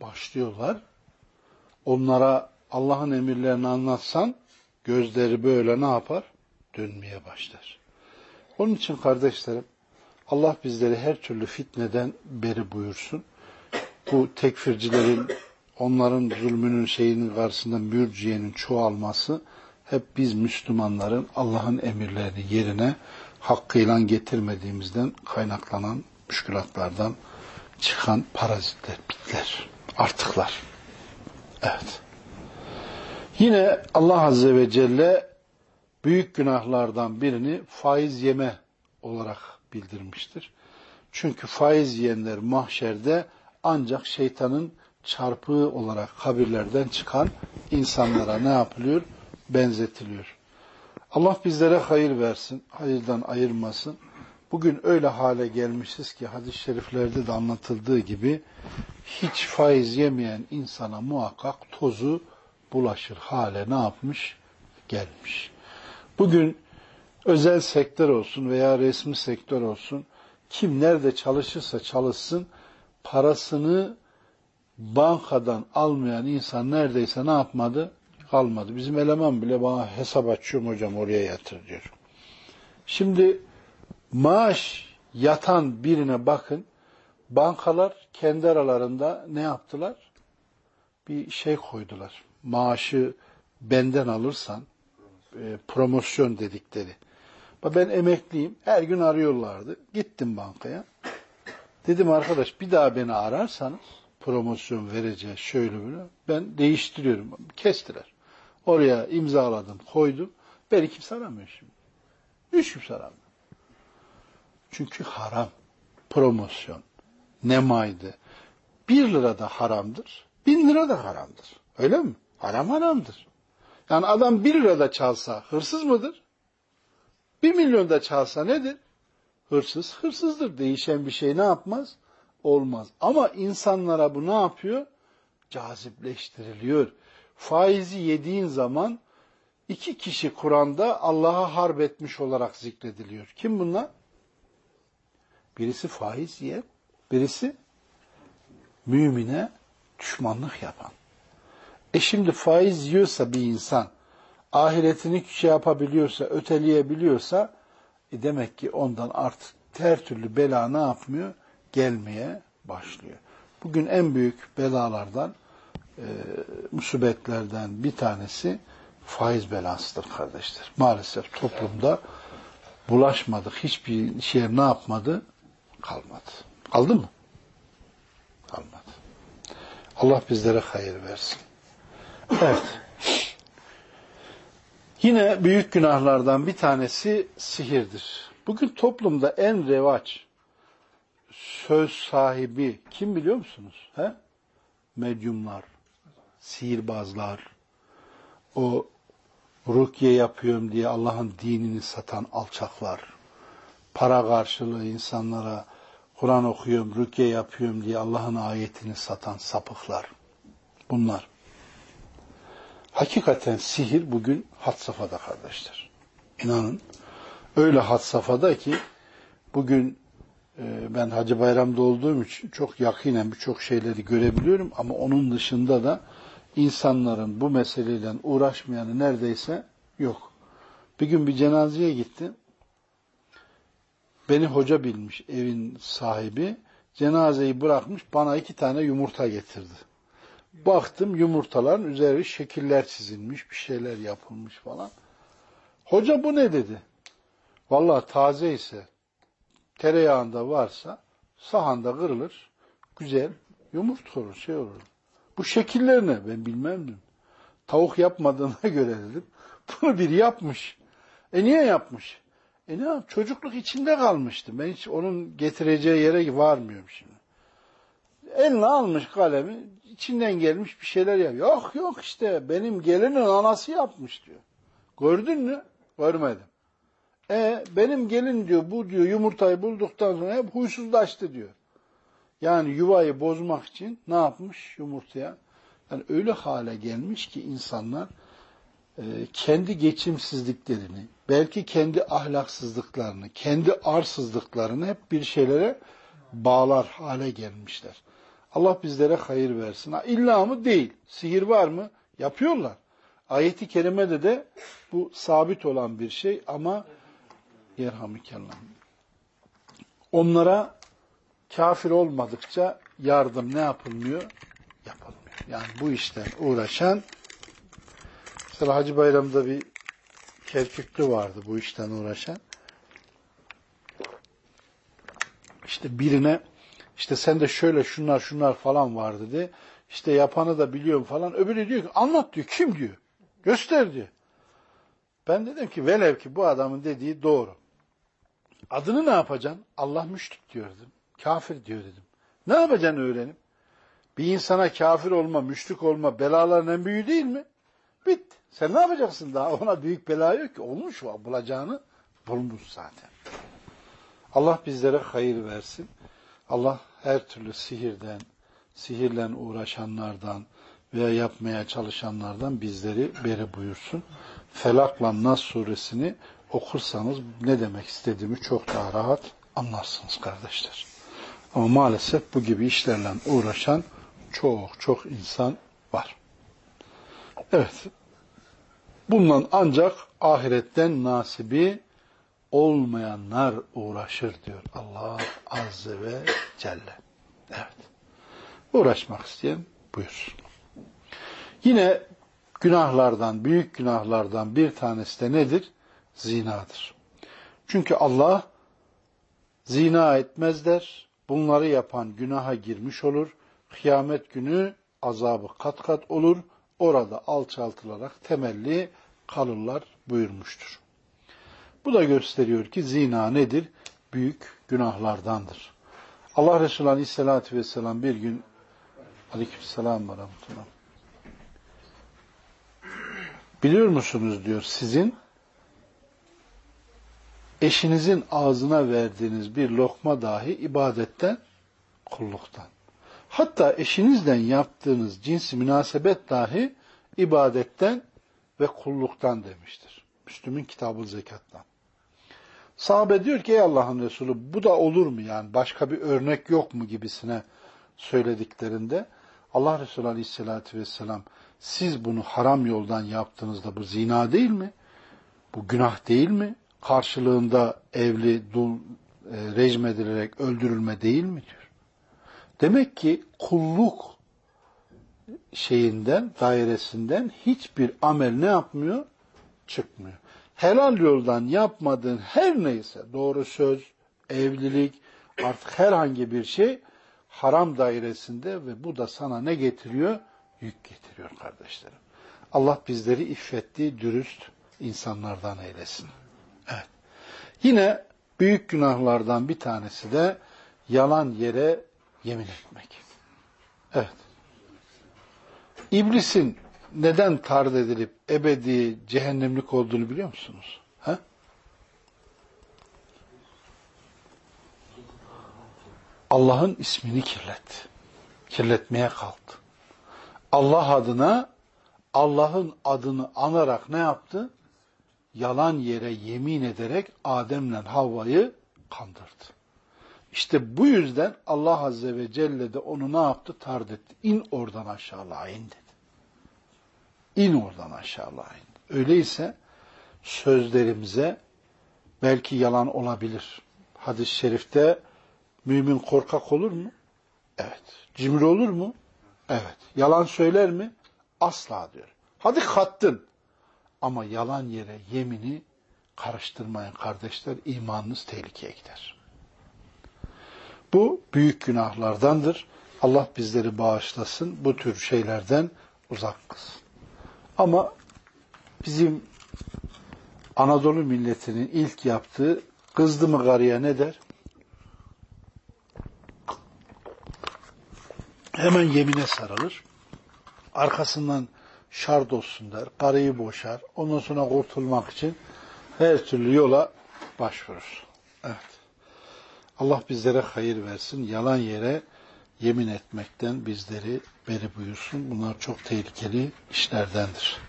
başlıyorlar. Onlara Allah'ın emirlerini anlatsan gözleri böyle ne yapar? Dönmeye başlar. Onun için kardeşlerim Allah bizleri her türlü fitneden beri buyursun. Bu tekfircilerin onların zulmünün şeyinin karşısında mürciyenin çoğalması hep biz Müslümanların Allah'ın emirlerini yerine hakkıyla getirmediğimizden kaynaklanan müşkülatlardan çıkan parazitler, bitler, artıklar. Evet. Yine Allah Azze ve Celle büyük günahlardan birini faiz yeme olarak bildirmiştir. Çünkü faiz yiyenler mahşerde ancak şeytanın çarpığı olarak kabirlerden çıkan insanlara ne yapılıyor? Benzetiliyor. Allah bizlere hayır versin, hayırdan ayırmasın. Bugün öyle hale gelmişiz ki hadis-i şeriflerde de anlatıldığı gibi hiç faiz yemeyen insana muhakkak tozu bulaşır hale ne yapmış? Gelmiş. Bugün özel sektör olsun veya resmi sektör olsun kim nerede çalışırsa çalışsın parasını bankadan almayan insan neredeyse ne yapmadı? Kalmadı. Bizim eleman bile bana hesap açıyorum hocam oraya yatır diyor. Şimdi maaş yatan birine bakın. Bankalar kendi aralarında ne yaptılar? Bir şey koydular. Maaşı benden alırsan e, promosyon dedikleri. Ben emekliyim. Her gün arıyorlardı. Gittim bankaya. Dedim arkadaş bir daha beni ararsanız promosyon vereceğiz şöyle böyle. Ben değiştiriyorum. Kestiler. Oraya imzaladım, koydum. Beni kimse aramıyor şimdi. Hiç kimse aramıyor. Çünkü haram. Promosyon. Nemaydı. Bir lira da haramdır. Bin lira da haramdır. Öyle mi? Haram haramdır. Yani adam bir lira da çalsa hırsız mıdır? Bir milyon da çalsa nedir? Hırsız hırsızdır. Değişen bir şey ne yapmaz? Olmaz. Ama insanlara bu ne yapıyor? Cazipleştiriliyor. Faizi yediğin zaman iki kişi Kur'an'da Allah'a harp etmiş olarak zikrediliyor. Kim bunlar? Birisi faiz yiyen, birisi mümine düşmanlık yapan. E şimdi faiz yiyorsa bir insan, ahiretini şey yapabiliyorsa, öteleyebiliyorsa, e demek ki ondan artık her türlü bela ne yapmıyor? Gelmeye başlıyor. Bugün en büyük belalardan, e, musibetlerden bir tanesi faiz belasıdır kardeşler. Maalesef toplumda bulaşmadık. Hiçbir şeye ne yapmadı? Kalmadı. Kaldı mı? Kalmadı. Allah bizlere hayır versin. Evet. Yine büyük günahlardan bir tanesi sihirdir. Bugün toplumda en revaç söz sahibi kim biliyor musunuz? He? Medyumlar, sihirbazlar, o rukiye yapıyorum diye Allah'ın dinini satan alçaklar, para karşılığı insanlara Kur'an okuyorum, rukiye yapıyorum diye Allah'ın ayetini satan sapıklar. Bunlar. Hakikaten sihir bugün had safhada kardeşler. İnanın. Öyle had safhada ki bugün e, ben Hacı Bayram'da olduğum için çok yakinen birçok şeyleri görebiliyorum ama onun dışında da insanların bu meseleyle uğraşmayanı neredeyse yok. Bir gün bir cenazeye gittim. Beni hoca bilmiş evin sahibi. Cenazeyi bırakmış bana iki tane yumurta getirdi. Baktım yumurtaların üzeri şekiller çizilmiş, bir şeyler yapılmış falan. Hoca bu ne dedi? Vallahi taze ise, tereyağında varsa sahanda kırılır, güzel yumurta olur, şey olur. Bu şekiller ne? Ben bilmem mi? Tavuk yapmadığına göre dedim. Bunu biri yapmış. E niye yapmış? E ne yap? Çocukluk içinde kalmıştı. Ben hiç onun getireceği yere varmıyorum şimdi. Eline almış kalemi, içinden gelmiş bir şeyler yapıyor. Yok yok işte benim gelinin anası yapmış diyor. Gördün mü? Görmedim. E benim gelin diyor bu diyor yumurtayı bulduktan sonra hep huysuzlaştı diyor. Yani yuvayı bozmak için ne yapmış yumurtaya? Yani öyle hale gelmiş ki insanlar e, kendi geçimsizliklerini, belki kendi ahlaksızlıklarını, kendi arsızlıklarını hep bir şeylere bağlar hale gelmişler. Allah bizlere hayır versin. Ha, mı? Değil. Sihir var mı? Yapıyorlar. Ayeti kerimede de bu sabit olan bir şey ama yerhamükellam. Onlara kafir olmadıkça yardım ne yapılmıyor? Yapılmıyor. Yani bu işten uğraşan mesela Hacı Bayram'da bir Kerküklü vardı bu işten uğraşan. İşte birine işte sen de şöyle şunlar şunlar falan var dedi. İşte yapanı da biliyorum falan. Öbürü diyor ki anlat diyor. Kim diyor? Göster diyor. Ben dedim ki velev ki bu adamın dediği doğru. Adını ne yapacaksın? Allah müşrik diyor dedim. Kafir diyor dedim. Ne yapacaksın öğrenip? Bir insana kafir olma, müşrik olma belaların en büyüğü değil mi? Bitti. Sen ne yapacaksın daha? Ona büyük bela yok ki. Olmuş o. Bulacağını bulmuş zaten. Allah bizlere hayır versin. Allah her türlü sihirden, sihirle uğraşanlardan veya yapmaya çalışanlardan bizleri beri buyursun. Felakla Nas suresini okursanız ne demek istediğimi çok daha rahat anlarsınız kardeşler. Ama maalesef bu gibi işlerle uğraşan çok çok insan var. Evet. Bundan ancak ahiretten nasibi olmayanlar uğraşır diyor Allah Azze ve Celle. Evet. Uğraşmak isteyen buyursun. Yine günahlardan, büyük günahlardan bir tanesi de nedir? Zinadır. Çünkü Allah zina etmezler, bunları yapan günaha girmiş olur, kıyamet günü azabı kat kat olur, orada alçaltılarak temelli kalırlar buyurmuştur. Bu da gösteriyor ki zina nedir? Büyük günahlardandır. Allah Resulü Aleyhisselatü Vesselam bir gün Aleykümselam ve Rahmetullah. Biliyor musunuz diyor sizin eşinizin ağzına verdiğiniz bir lokma dahi ibadetten, kulluktan. Hatta eşinizden yaptığınız cinsi münasebet dahi ibadetten ve kulluktan demiştir. Müslüm'ün kitabı zekattan. Sahabe diyor ki ey Allah'ın Resulü bu da olur mu yani başka bir örnek yok mu gibisine söylediklerinde Allah Resulü Aleyhisselatü Vesselam siz bunu haram yoldan yaptığınızda bu zina değil mi? Bu günah değil mi? Karşılığında evli, dul, e, rejim edilerek öldürülme değil mi diyor. Demek ki kulluk şeyinden, dairesinden hiçbir amel ne yapmıyor? Çıkmıyor. Helal yoldan yapmadığın her neyse, doğru söz, evlilik, artık herhangi bir şey haram dairesinde ve bu da sana ne getiriyor? Yük getiriyor kardeşlerim. Allah bizleri iffetli, dürüst insanlardan eylesin. Evet. Yine büyük günahlardan bir tanesi de yalan yere yemin etmek. Evet. İblisin neden tard edilip ebedi cehennemlik olduğunu biliyor musunuz? Ha? Allah'ın ismini kirletti. Kirletmeye kalktı. Allah adına Allah'ın adını anarak ne yaptı? Yalan yere yemin ederek Adem'le Havva'yı kandırdı. İşte bu yüzden Allah Azze ve Celle de onu ne yaptı? Tard etti. İn oradan aşağılığa in dedi. İn oradan aşağılığa in. Öyleyse sözlerimize belki yalan olabilir. Hadis-i şerifte mümin korkak olur mu? Evet. Cimri olur mu? Evet. Yalan söyler mi? Asla diyor. Hadi kattın. Ama yalan yere yemini karıştırmayın kardeşler. imanınız tehlikeye gider. Bu büyük günahlardandır. Allah bizleri bağışlasın. Bu tür şeylerden uzak kılsın. Ama bizim Anadolu milletinin ilk yaptığı kızdı mı karıya ne der? Hemen yemine sarılır. Arkasından şard olsun der. Karıyı boşar. Ondan sonra kurtulmak için her türlü yola başvurur. Evet. Allah bizlere hayır versin. Yalan yere yemin etmekten bizleri beri buyursun. Bunlar çok tehlikeli işlerdendir.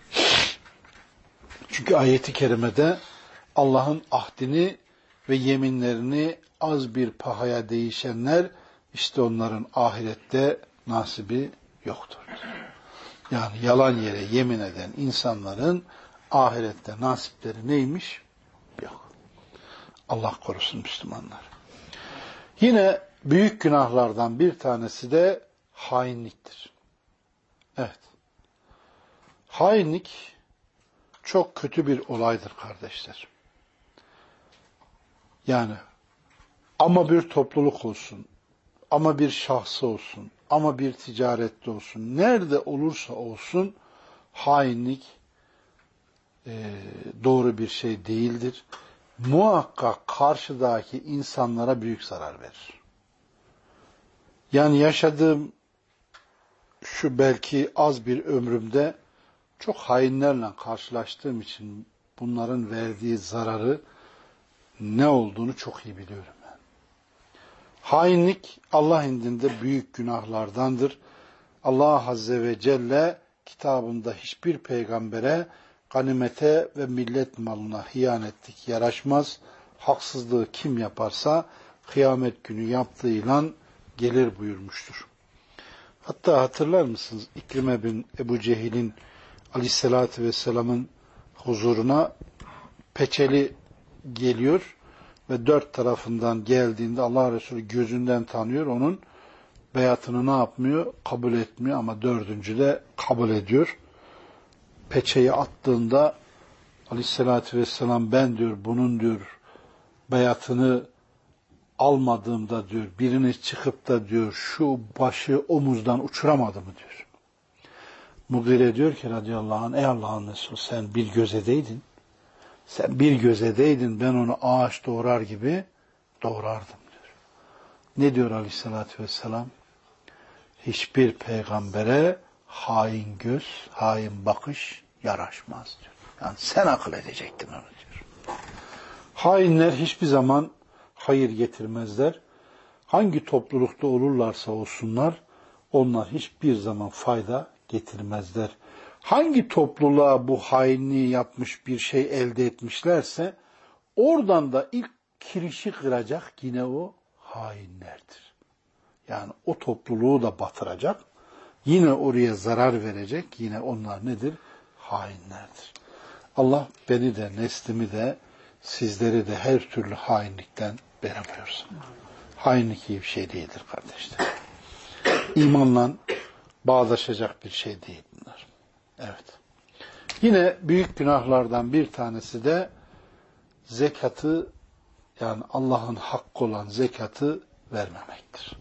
Çünkü ayeti kerimede Allah'ın ahdini ve yeminlerini az bir pahaya değişenler işte onların ahirette nasibi yoktur. Yani yalan yere yemin eden insanların ahirette nasipleri neymiş? Yok. Allah korusun Müslümanlar. Yine büyük günahlardan bir tanesi de hainliktir. Evet. Hainlik çok kötü bir olaydır kardeşler. Yani ama bir topluluk olsun, ama bir şahsı olsun, ama bir ticarette olsun, nerede olursa olsun hainlik e, doğru bir şey değildir. Muhakkak karşıdaki insanlara büyük zarar verir. Yani yaşadığım şu belki az bir ömrümde çok hainlerle karşılaştığım için bunların verdiği zararı ne olduğunu çok iyi biliyorum. Hainlik Allah indinde büyük günahlardandır. Allah Azze ve Celle kitabında hiçbir peygambere ganimete ve millet malına hiyanetlik yaraşmaz. Haksızlığı kim yaparsa kıyamet günü yaptığıyla gelir buyurmuştur. Hatta hatırlar mısınız İkrime bin Ebu Cehil'in aleyhissalatü vesselamın huzuruna peçeli geliyor ve dört tarafından geldiğinde Allah Resulü gözünden tanıyor. Onun beyatını ne yapmıyor? Kabul etmiyor ama dördüncü de kabul ediyor. Peçeyi attığında aleyhissalatü vesselam ben diyor bunun diyor beyatını almadığımda diyor birini çıkıp da diyor şu başı omuzdan uçuramadı mı diyor. Mugire diyor ki radıyallahu anh ey Allah'ın Resulü sen bir gözedeydin. Sen bir gözedeydin ben onu ağaç doğrar gibi doğrardım diyor. Ne diyor aleyhissalatü vesselam? Hiçbir peygambere hain göz, hain bakış yaraşmaz diyor. Yani sen akıl edecektin onu diyor. Hainler hiçbir zaman hayır getirmezler. Hangi toplulukta olurlarsa olsunlar onlar hiçbir zaman fayda getirmezler. Hangi topluluğa bu hainliği yapmış bir şey elde etmişlerse oradan da ilk kirişi kıracak yine o hainlerdir. Yani o topluluğu da batıracak. Yine oraya zarar verecek. Yine onlar nedir? Hainlerdir. Allah beni de neslimi de sizleri de her türlü hainlikten beri. Hainlik iyi bir şey değildir kardeşler. İmanla bağdaşacak bir şey değil bunlar. Evet. Yine büyük günahlardan bir tanesi de zekatı yani Allah'ın hakkı olan zekatı vermemektir.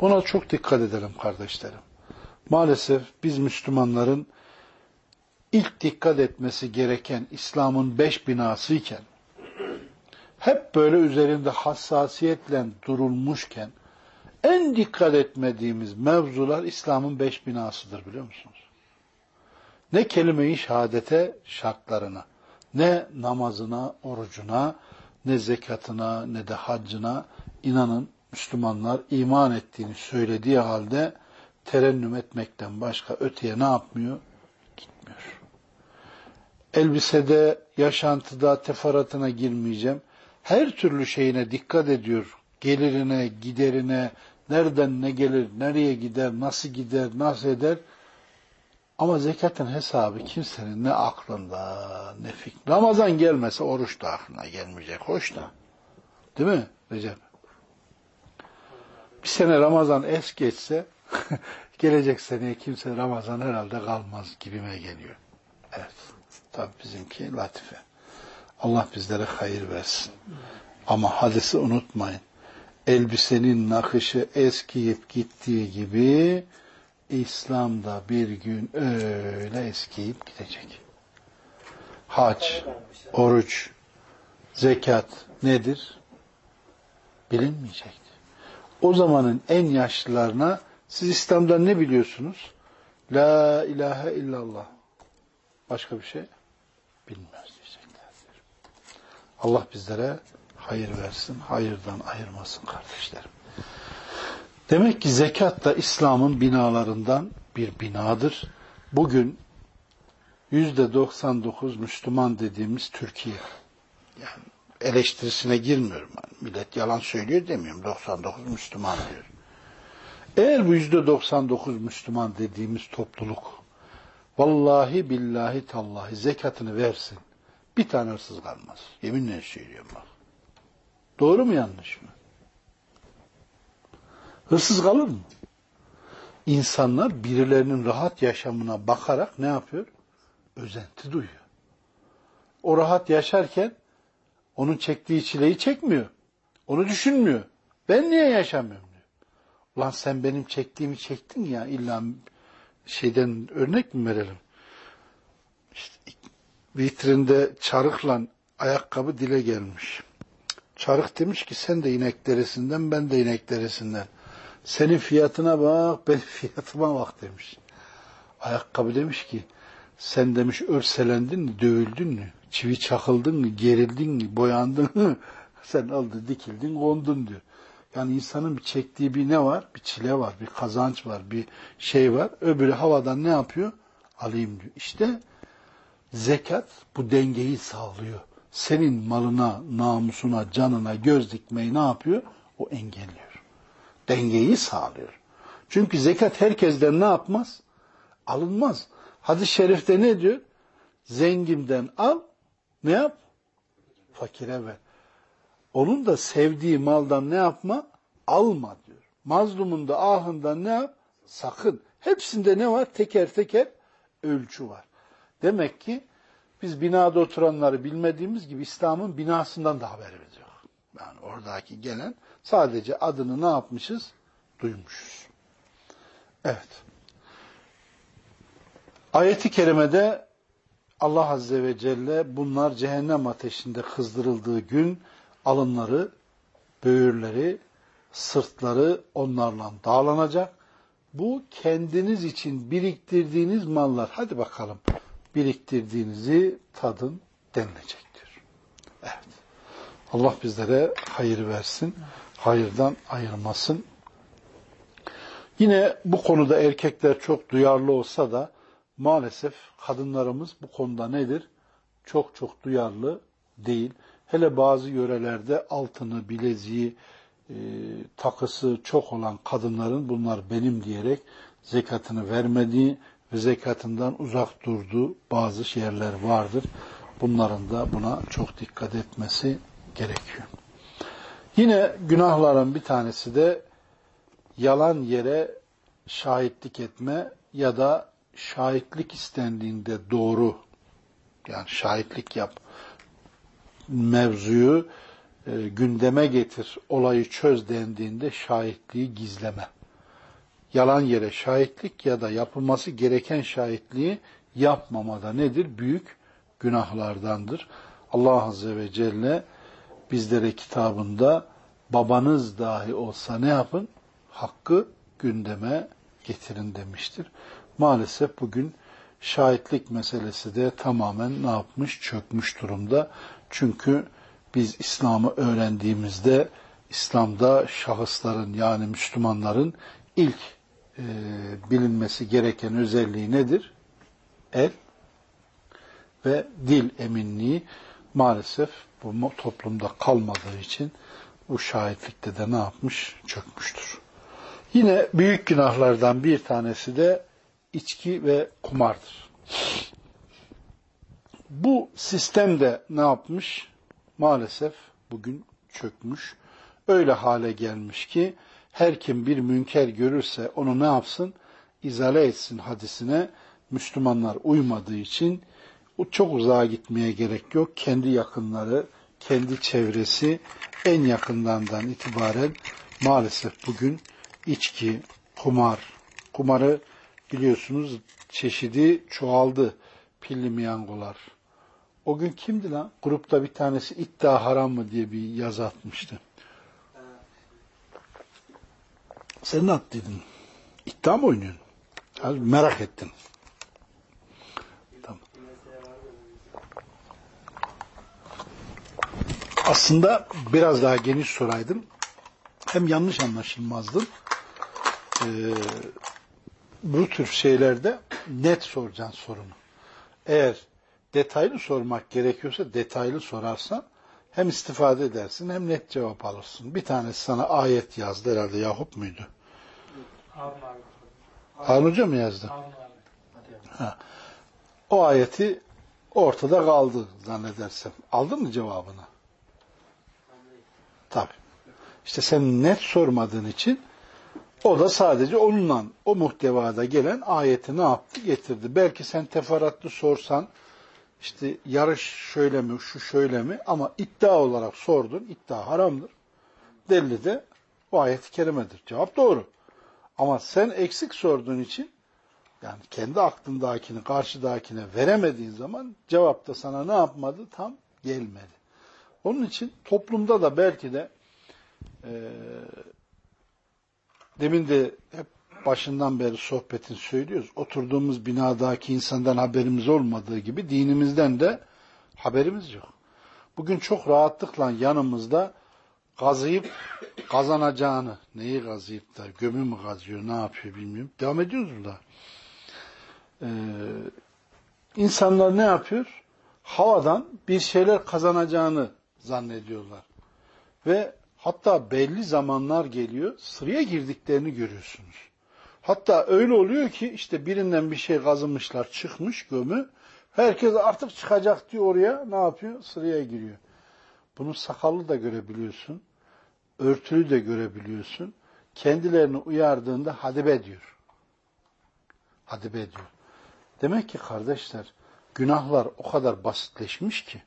Buna çok dikkat edelim kardeşlerim. Maalesef biz Müslümanların ilk dikkat etmesi gereken İslam'ın beş binası iken hep böyle üzerinde hassasiyetle durulmuşken en dikkat etmediğimiz mevzular İslam'ın beş binasıdır biliyor musunuz? Ne kelime-i şehadete şartlarına, ne namazına, orucuna, ne zekatına, ne de haccına inanın Müslümanlar iman ettiğini söylediği halde terennüm etmekten başka öteye ne yapmıyor? Gitmiyor. Elbisede, yaşantıda, teferatına girmeyeceğim her türlü şeyine dikkat ediyor. Gelirine, giderine, nereden ne gelir, nereye gider, nasıl gider, nasıl eder. Ama zekatın hesabı kimsenin ne aklında, ne fikri. Ramazan gelmese oruç da aklına gelmeyecek. Hoş da. Değil mi Recep? Bir sene Ramazan es geçse gelecek seneye kimse Ramazan herhalde kalmaz gibime geliyor. Evet. Tabi bizimki latife. Allah bizlere hayır versin. Ama hadisi unutmayın. Elbisenin nakışı eskiyip gittiği gibi İslam da bir gün öyle eskiyip gidecek. Hac, oruç, zekat nedir? Bilinmeyecektir. O zamanın en yaşlılarına siz İslam'dan ne biliyorsunuz? La ilahe illallah. Başka bir şey bilmez. Allah bizlere hayır versin, hayırdan ayırmasın kardeşlerim. Demek ki zekat da İslam'ın binalarından bir binadır. Bugün yüzde 99 Müslüman dediğimiz Türkiye. Yani eleştirisine girmiyorum. Millet yalan söylüyor demiyorum. 99 Müslüman diyor. Eğer bu yüzde 99 Müslüman dediğimiz topluluk Vallahi billahi tallahi zekatını versin. Bir tane hırsız kalmaz. Yeminle söylüyorum bak. Doğru mu yanlış mı? Hırsız kalır mı? İnsanlar birilerinin rahat yaşamına bakarak ne yapıyor? Özenti duyuyor. O rahat yaşarken onun çektiği çileyi çekmiyor. Onu düşünmüyor. Ben niye yaşamıyorum diyor. Ulan sen benim çektiğimi çektin ya illa şeyden örnek mi verelim? İşte vitrinde çarıkla ayakkabı dile gelmiş. Çarık demiş ki sen de inek derisinden ben de inek derisinden. Senin fiyatına bak benim fiyatıma bak demiş. Ayakkabı demiş ki sen demiş örselendin mi, dövüldün mü, çivi çakıldın mı, gerildin mi, boyandın mı? sen aldı dikildin, kondun diyor. Yani insanın bir çektiği bir ne var? Bir çile var, bir kazanç var, bir şey var. Öbürü havadan ne yapıyor? Alayım diyor. İşte zekat bu dengeyi sağlıyor. Senin malına, namusuna, canına göz dikmeyi ne yapıyor? O engelliyor. Dengeyi sağlıyor. Çünkü zekat herkesten ne yapmaz? Alınmaz. Hadis-i şerifte ne diyor? Zenginden al, ne yap? Fakire ver. Onun da sevdiği maldan ne yapma? Alma diyor. Mazlumun da ahından ne yap? Sakın. Hepsinde ne var? Teker teker ölçü var. Demek ki biz binada oturanları bilmediğimiz gibi İslam'ın binasından da haberimiz yok. Yani oradaki gelen sadece adını ne yapmışız? Duymuşuz. Evet. Ayeti kerimede Allah Azze ve Celle bunlar cehennem ateşinde kızdırıldığı gün alınları, böğürleri, sırtları onlarla dağlanacak. Bu kendiniz için biriktirdiğiniz mallar. Hadi bakalım biriktirdiğinizi tadın denilecektir. Evet. Allah bizlere hayır versin. Hayırdan ayırmasın. Yine bu konuda erkekler çok duyarlı olsa da maalesef kadınlarımız bu konuda nedir? Çok çok duyarlı değil. Hele bazı yörelerde altını, bileziği, e, takısı çok olan kadınların bunlar benim diyerek zekatını vermediği ve zekatından uzak durduğu bazı yerler vardır. Bunların da buna çok dikkat etmesi gerekiyor. Yine günahların bir tanesi de yalan yere şahitlik etme ya da şahitlik istendiğinde doğru yani şahitlik yap mevzuyu e, gündeme getir, olayı çöz dendiğinde şahitliği gizleme. Yalan yere şahitlik ya da yapılması gereken şahitliği yapmamada nedir? Büyük günahlardandır. Allah Azze ve Celle bizlere kitabında babanız dahi olsa ne yapın? Hakkı gündeme getirin demiştir. Maalesef bugün şahitlik meselesi de tamamen ne yapmış? Çökmüş durumda. Çünkü biz İslam'ı öğrendiğimizde İslam'da şahısların yani Müslümanların ilk e, bilinmesi gereken özelliği nedir? El ve dil eminliği maalesef bu toplumda kalmadığı için bu şahitlikte de ne yapmış? Çökmüştür. Yine büyük günahlardan bir tanesi de içki ve kumardır. Bu sistem de ne yapmış? Maalesef bugün çökmüş. Öyle hale gelmiş ki her kim bir münker görürse onu ne yapsın? İzale etsin hadisine. Müslümanlar uymadığı için çok uzağa gitmeye gerek yok. Kendi yakınları, kendi çevresi en yakınlardan itibaren maalesef bugün içki, kumar, kumarı biliyorsunuz çeşidi çoğaldı. Pilli miyangolar. O gün kimdi lan? Grupta bir tanesi iddia haram mı diye bir yazı atmıştı. Sen ne attıydın? İddia mı oynuyorsun? Merak ettim. Aslında biraz daha geniş soraydım. Hem yanlış anlaşılmazdım. Ee, bu tür şeylerde net soracaksın sorunu. Eğer detaylı sormak gerekiyorsa detaylı sorarsan hem istifade edersin hem net cevap alırsın. Bir tanesi sana ayet yazdı herhalde Yahup muydu? Harun Hoca mı yazdı? Harun. Ha. o ayeti ortada kaldı zannedersem. Aldın mı cevabını? Tabi. İşte sen net sormadığın için o da sadece onunla o muhtevada gelen ayeti ne yaptı getirdi. Belki sen teferruatlı sorsan işte yarış şöyle mi şu şöyle mi ama iddia olarak sordun iddia haramdır. Delili de o ayet-i kerimedir. Cevap doğru. Ama sen eksik sorduğun için yani kendi aklındakini karşıdakine veremediğin zaman cevap da sana ne yapmadı? Tam gelmedi. Onun için toplumda da belki de e, demin de hep başından beri sohbetin söylüyoruz. Oturduğumuz binadaki insandan haberimiz olmadığı gibi dinimizden de haberimiz yok. Bugün çok rahatlıkla yanımızda kazıyıp kazanacağını, neyi kazıyıp da gömü mü kazıyor, ne yapıyor bilmiyorum. Devam ediyoruz burada. Ee, insanlar ne yapıyor? Havadan bir şeyler kazanacağını zannediyorlar. Ve hatta belli zamanlar geliyor, sıraya girdiklerini görüyorsunuz. Hatta öyle oluyor ki işte birinden bir şey kazımışlar, çıkmış gömü. Herkes artık çıkacak diyor oraya. Ne yapıyor? Sıraya giriyor. Bunu sakallı da görebiliyorsun. Örtülü de görebiliyorsun. Kendilerini uyardığında hadibe diyor. Hadibe diyor. Demek ki kardeşler günahlar o kadar basitleşmiş ki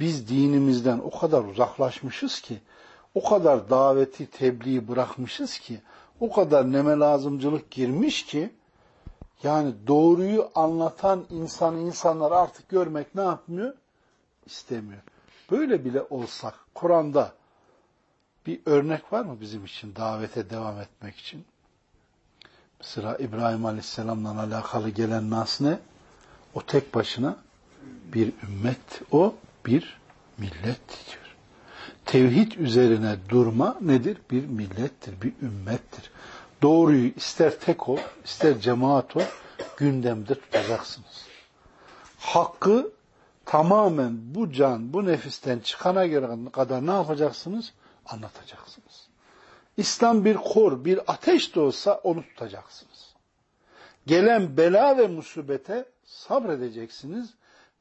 biz dinimizden o kadar uzaklaşmışız ki o kadar daveti, tebliği bırakmışız ki o kadar neme lazımcılık girmiş ki yani doğruyu anlatan insanı insanlar artık görmek ne yapmıyor? İstemiyor. Böyle bile olsak Kur'an'da bir örnek var mı bizim için davete devam etmek için? Mesela İbrahim Aleyhisselam'la alakalı gelen nas ne? O tek başına bir ümmet, o bir millet diyor. Tevhid üzerine durma nedir? Bir millettir, bir ümmettir. Doğruyu ister tek ol, ister cemaat ol, gündemde tutacaksınız. Hakkı tamamen bu can, bu nefisten çıkana kadar ne yapacaksınız? Anlatacaksınız. İslam bir kor, bir ateş de olsa onu tutacaksınız. Gelen bela ve musibete sabredeceksiniz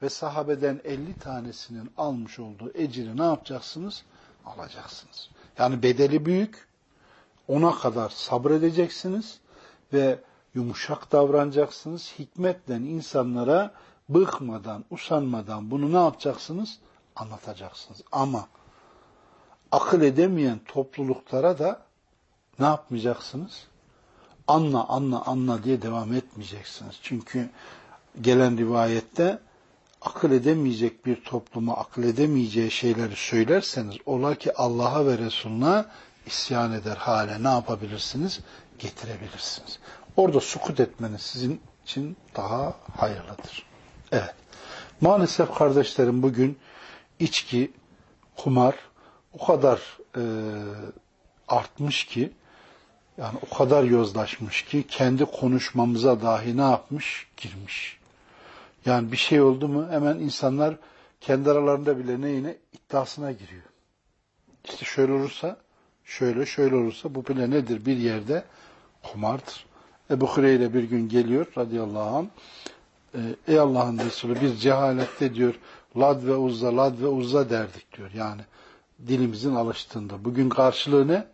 ve sahabeden 50 tanesinin almış olduğu eciri ne yapacaksınız? Alacaksınız. Yani bedeli büyük. Ona kadar sabredeceksiniz ve yumuşak davranacaksınız. Hikmetle insanlara bıkmadan, usanmadan bunu ne yapacaksınız? Anlatacaksınız. Ama akıl edemeyen topluluklara da ne yapmayacaksınız? Anla, anla, anla diye devam etmeyeceksiniz. Çünkü gelen rivayette akıl edemeyecek bir topluma akıl edemeyeceği şeyleri söylerseniz ola ki Allah'a ve Resulüne isyan eder hale ne yapabilirsiniz? Getirebilirsiniz. Orada sukut etmeniz sizin için daha hayırlıdır. Evet. Maalesef kardeşlerim bugün içki, kumar o kadar e, artmış ki yani o kadar yozlaşmış ki kendi konuşmamıza dahi ne yapmış? Girmiş. Yani bir şey oldu mu hemen insanlar kendi aralarında bile neyine iddiasına giriyor. İşte şöyle olursa, şöyle şöyle olursa bu bile nedir? Bir yerde kumardır. Ebu Hureyre bir gün geliyor radıyallahu anh. Ee, ey Allah'ın Resulü biz cehalette diyor lad ve uzza, lad ve uzza derdik diyor. Yani dilimizin alıştığında. Bugün karşılığı ne?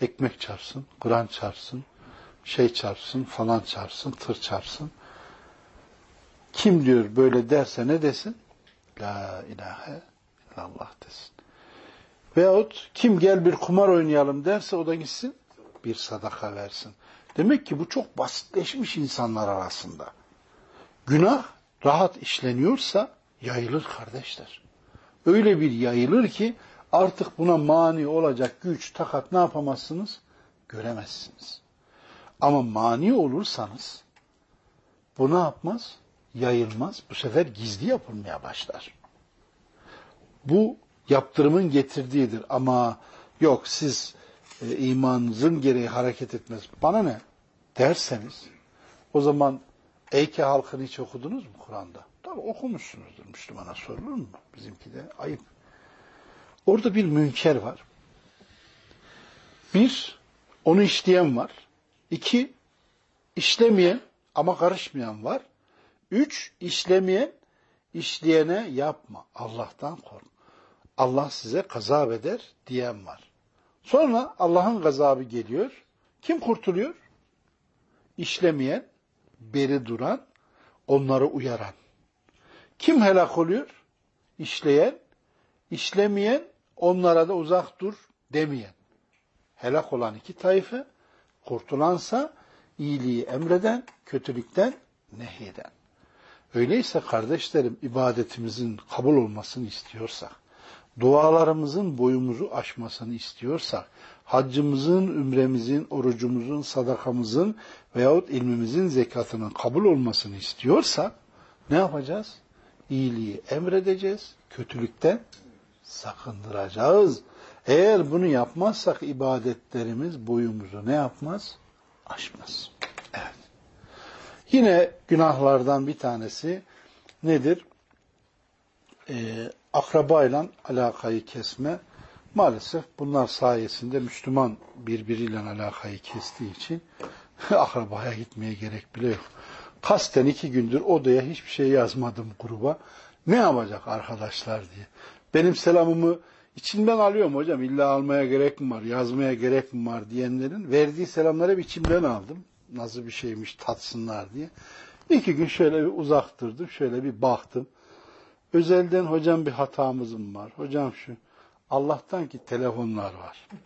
Ekmek çarpsın, Kur'an çarpsın, şey çarpsın, falan çarpsın, tır çarpsın. Kim diyor böyle derse ne desin? La ilahe illallah desin. Veyahut kim gel bir kumar oynayalım derse o da gitsin bir sadaka versin. Demek ki bu çok basitleşmiş insanlar arasında. Günah rahat işleniyorsa yayılır kardeşler. Öyle bir yayılır ki artık buna mani olacak güç, takat ne yapamazsınız? Göremezsiniz. Ama mani olursanız bu ne yapmaz? Yayılmaz. Bu sefer gizli yapılmaya başlar. Bu yaptırımın getirdiğidir. Ama yok siz e, imanınızın gereği hareket etmez. Bana ne? Derseniz o zaman Eyke halkını hiç okudunuz mu Kur'an'da? Tabi okumuşsunuzdur. Müslümana sorulur mu? Bizimki de ayıp. Orada bir münker var. Bir, onu işleyen var. İki, işlemeyen ama karışmayan var. Üç, işlemeyen, işleyene yapma. Allah'tan kork. Allah size gazap eder diyen var. Sonra Allah'ın gazabı geliyor. Kim kurtuluyor? İşlemeyen, beri duran, onları uyaran. Kim helak oluyor? İşleyen, işlemeyen, onlara da uzak dur demeyen. Helak olan iki tayfı, kurtulansa iyiliği emreden, kötülükten nehyeden. Öyleyse kardeşlerim ibadetimizin kabul olmasını istiyorsak, dualarımızın boyumuzu aşmasını istiyorsak, haccımızın, ümremizin, orucumuzun, sadakamızın veyahut ilmimizin zekatının kabul olmasını istiyorsak ne yapacağız? İyiliği emredeceğiz, kötülükten sakındıracağız. Eğer bunu yapmazsak ibadetlerimiz boyumuzu ne yapmaz? Aşmaz. Yine günahlardan bir tanesi nedir? Ee, akrabayla alakayı kesme. Maalesef bunlar sayesinde Müslüman birbiriyle alakayı kestiği için akrabaya gitmeye gerek bile yok. Kasten iki gündür odaya hiçbir şey yazmadım gruba. Ne yapacak arkadaşlar diye. Benim selamımı içimden alıyorum hocam. İlla almaya gerek mi var, yazmaya gerek mi var diyenlerin verdiği selamları hep içimden aldım. Nasıl bir şeymiş tatsınlar diye. İki gün şöyle bir uzak durdum, şöyle bir baktım. Özelden hocam bir hatamız mı var? Hocam şu, Allah'tan ki telefonlar var.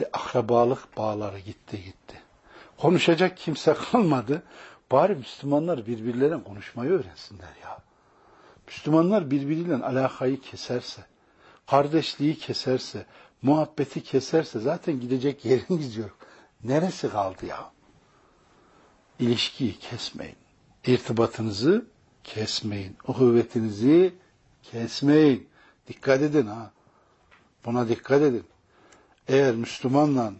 E, akrabalık bağları gitti gitti. Konuşacak kimse kalmadı. Bari Müslümanlar birbirlerine konuşmayı öğrensinler ya. Müslümanlar birbiriyle alakayı keserse, kardeşliği keserse, muhabbeti keserse zaten gidecek yeriniz yok. Neresi kaldı ya? İlişkiyi kesmeyin. İrtibatınızı kesmeyin. Uhuvvetinizi kesmeyin. Dikkat edin ha. Buna dikkat edin. Eğer Müslümanla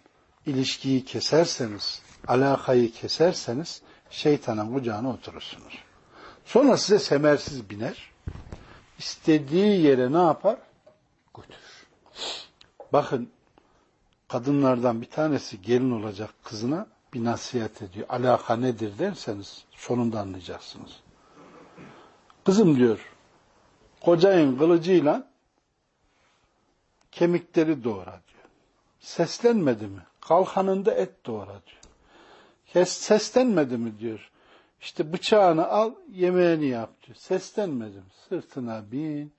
ilişkiyi keserseniz, alakayı keserseniz şeytanın kucağına oturursunuz. Sonra size semersiz biner. İstediği yere ne yapar? Götürür. Bakın kadınlardan bir tanesi gelin olacak kızına bir nasihat ediyor. Alaka nedir derseniz sonunda anlayacaksınız. Kızım diyor, kocayın kılıcıyla kemikleri doğra diyor. Seslenmedi mi? Kalkanında et doğra diyor. Seslenmedi mi diyor. İşte bıçağını al, yemeğini yap diyor. Seslenmedi mi? Sırtına bin,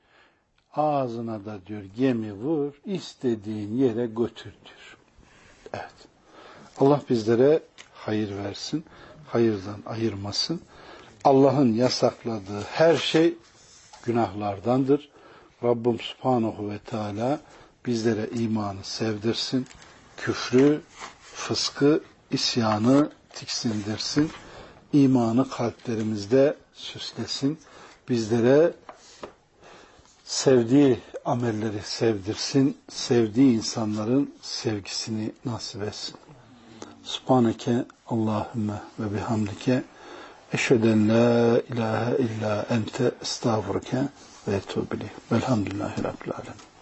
ağzına da diyor gemi vur, istediğin yere götür diyor. Evet. Allah bizlere hayır versin, hayırdan ayırmasın. Allah'ın yasakladığı her şey günahlardandır. Rabbim Subhanahu ve Teala bizlere imanı sevdirsin, küfrü, fıskı, isyanı tiksindirsin, imanı kalplerimizde süslesin, bizlere sevdiği amelleri sevdirsin, sevdiği insanların sevgisini nasip etsin. Subhaneke Allahümme ve bihamdike eşheden la ilahe illa ente estağfurke ve etubili. Velhamdülillahi Rabbil Alemin.